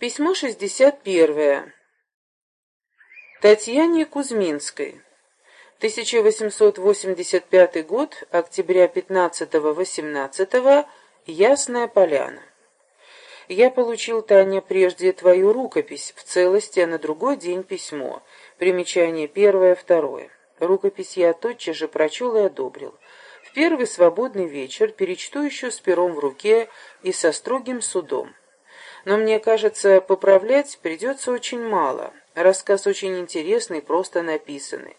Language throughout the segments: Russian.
Письмо 61. Татьяне Кузьминской. 1885 год, октября 15-18, Ясная Поляна. Я получил, Таня, прежде твою рукопись в целости, а на другой день письмо. Примечание первое, второе. Рукопись я тотчас же прочел и одобрил. В первый свободный вечер перечту еще с пером в руке и со строгим судом но мне кажется, поправлять придется очень мало. Рассказ очень интересный, просто написанный.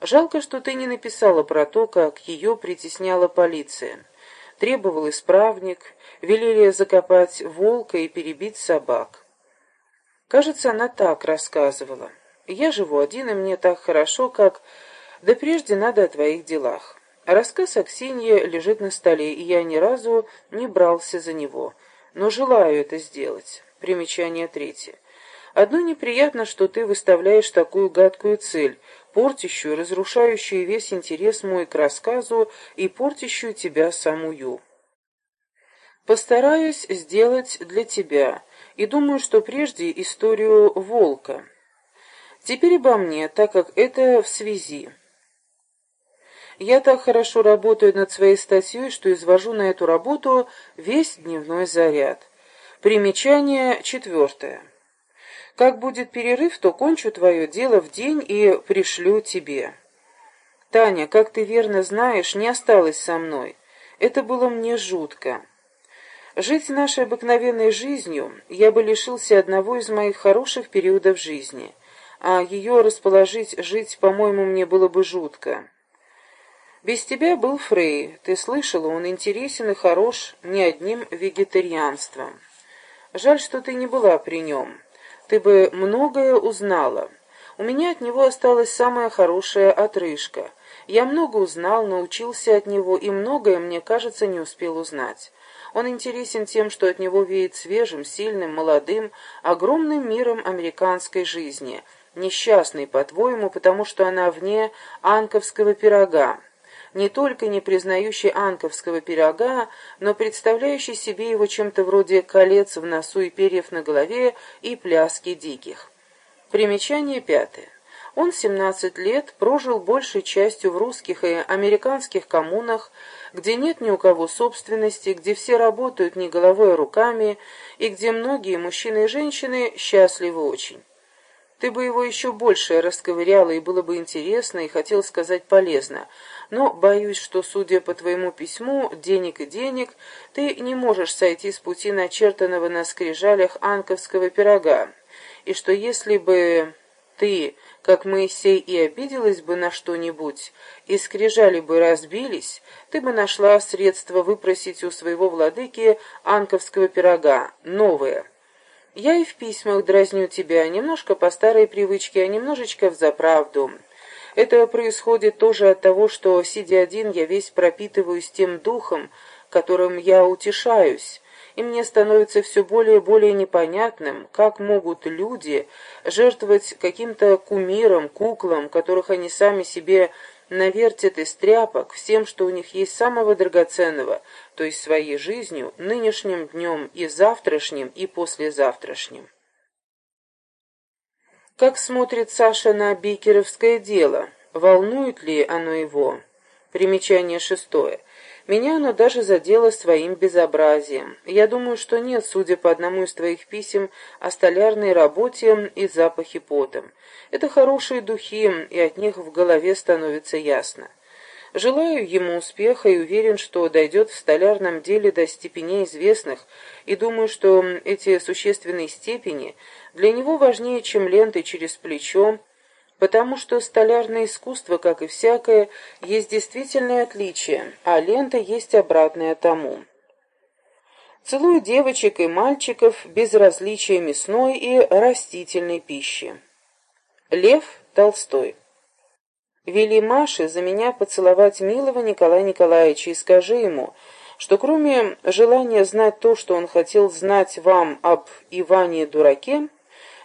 Жалко, что ты не написала про то, как ее притесняла полиция. Требовал исправник, велели закопать волка и перебить собак. Кажется, она так рассказывала. Я живу один, и мне так хорошо, как... Да прежде надо о твоих делах. Рассказ Аксиньи лежит на столе, и я ни разу не брался за него но желаю это сделать. Примечание третье. Одно неприятно, что ты выставляешь такую гадкую цель, портящую, разрушающую весь интерес мой к рассказу и портящую тебя самую. Постараюсь сделать для тебя, и думаю, что прежде историю волка. Теперь обо мне, так как это в связи. Я так хорошо работаю над своей статьей, что извожу на эту работу весь дневной заряд. Примечание четвертое. Как будет перерыв, то кончу твое дело в день и пришлю тебе. Таня, как ты верно знаешь, не осталась со мной. Это было мне жутко. Жить нашей обыкновенной жизнью я бы лишился одного из моих хороших периодов жизни, а ее расположить жить, по-моему, мне было бы жутко. Без тебя был Фрей. Ты слышала, он интересен и хорош не одним вегетарианством. Жаль, что ты не была при нем. Ты бы многое узнала. У меня от него осталась самая хорошая отрыжка. Я много узнал, научился от него, и многое, мне кажется, не успел узнать. Он интересен тем, что от него веет свежим, сильным, молодым, огромным миром американской жизни, несчастный, по-твоему, потому что она вне анковского пирога не только не признающий анковского пирога, но представляющий себе его чем-то вроде колец в носу и перьев на голове и пляски диких. Примечание пятое. Он 17 лет прожил большей частью в русских и американских коммунах, где нет ни у кого собственности, где все работают не головой, а руками, и где многие мужчины и женщины счастливы очень. Ты бы его еще больше расковыряла, и было бы интересно, и хотел сказать полезно. Но боюсь, что, судя по твоему письму, денег и денег, ты не можешь сойти с пути начертанного на скрижалях анковского пирога. И что если бы ты, как Моисей, и обиделась бы на что-нибудь, и скрижали бы разбились, ты бы нашла средства выпросить у своего владыки анковского пирога, новое. Я и в письмах дразню тебя, немножко по старой привычке, а немножечко взаправду. Это происходит тоже от того, что, сидя один, я весь пропитываюсь тем духом, которым я утешаюсь, и мне становится все более и более непонятным, как могут люди жертвовать каким-то кумиром, куклам, которых они сами себе навертят из тряпок всем, что у них есть самого драгоценного, то есть своей жизнью, нынешним днем и завтрашним, и послезавтрашним. Как смотрит Саша на бикеровское дело? Волнует ли оно его? Примечание шестое. Меня оно даже задело своим безобразием. Я думаю, что нет, судя по одному из твоих писем о столярной работе и запахе потом. Это хорошие духи, и от них в голове становится ясно. Желаю ему успеха и уверен, что дойдет в столярном деле до степеней известных, и думаю, что эти существенные степени для него важнее, чем ленты через плечо, потому что столярное искусство, как и всякое, есть действительное отличие, а лента есть обратное тому. Целую девочек и мальчиков без различия мясной и растительной пищи. Лев Толстой Вели Маше за меня поцеловать милого Николая Николаевича и скажи ему, что кроме желания знать то, что он хотел знать вам об Иване Дураке,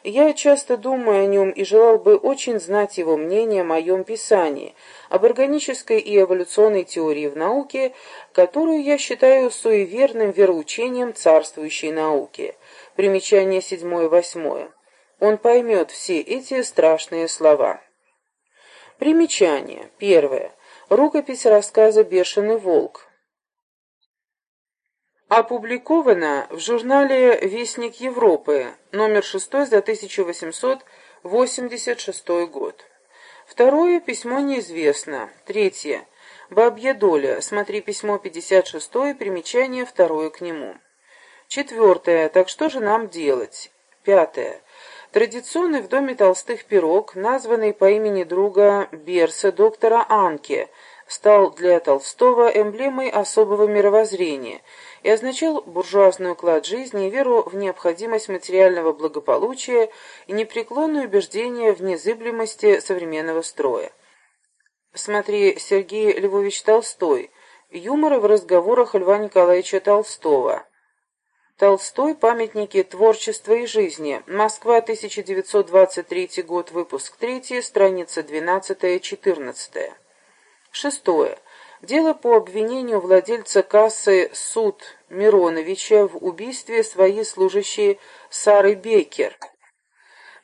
я часто думаю о нем и желал бы очень знать его мнение о моем писании, об органической и эволюционной теории в науке, которую я считаю суеверным вероучением царствующей науки. Примечание седьмое-восьмое. Он поймет все эти страшные слова. Примечание. Первое. Рукопись рассказа «Бешеный волк». Опубликовано в журнале «Вестник Европы», номер 6 за 1886 год. Второе. Письмо неизвестно. Третье. Бабья доля. Смотри письмо 56, примечание второе к нему. Четвертое. Так что же нам делать? Пятое. Традиционный в доме Толстых пирог, названный по имени друга Берса, доктора Анке, стал для Толстого эмблемой особого мировоззрения и означал буржуазный уклад жизни и веру в необходимость материального благополучия и непреклонное убеждение в незыблемости современного строя. Смотри Сергей Львович Толстой. Юморы в разговорах Льва Николаевича Толстого. Толстой. Памятники творчества и жизни. Москва, 1923 год, выпуск 3, страница 12-14. Шестое. Дело по обвинению владельца кассы суд Мироновича в убийстве своей служащей Сары Бекер.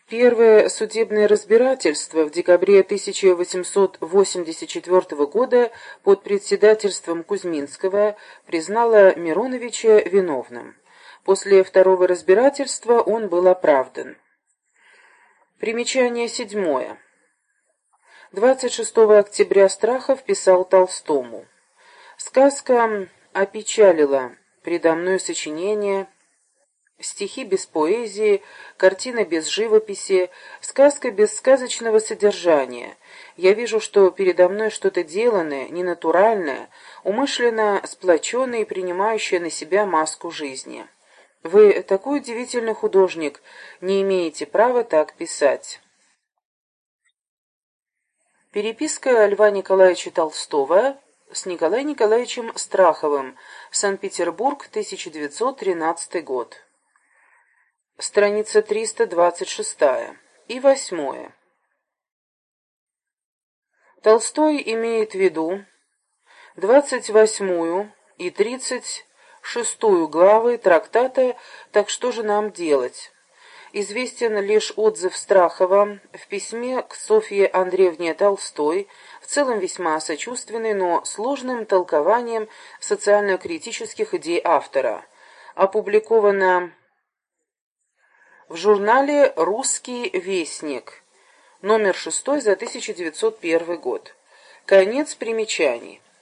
Первое судебное разбирательство в декабре 1884 года под председательством Кузьминского признало Мироновича виновным. После второго разбирательства он был оправдан. Примечание седьмое. 26 октября Страхов писал Толстому. «Сказка опечалила предо мной сочинение, стихи без поэзии, картина без живописи, сказка без сказочного содержания. Я вижу, что передо мной что-то деланное, ненатуральное, умышленно сплоченное и принимающее на себя маску жизни». Вы такой удивительный художник, не имеете права так писать. Переписка Льва Николаевича Толстого с Николаем Николаевичем Страховым. Санкт-Петербург, 1913 год. Страница 326 и 8. Толстой имеет в виду 28 и 30 шестую главы трактата «Так что же нам делать?». Известен лишь отзыв Страхова в письме к Софье Андреевне Толстой, в целом весьма сочувственный, но сложным толкованием социально-критических идей автора. Опубликовано в журнале «Русский вестник», номер 6 за 1901 год. Конец примечаний.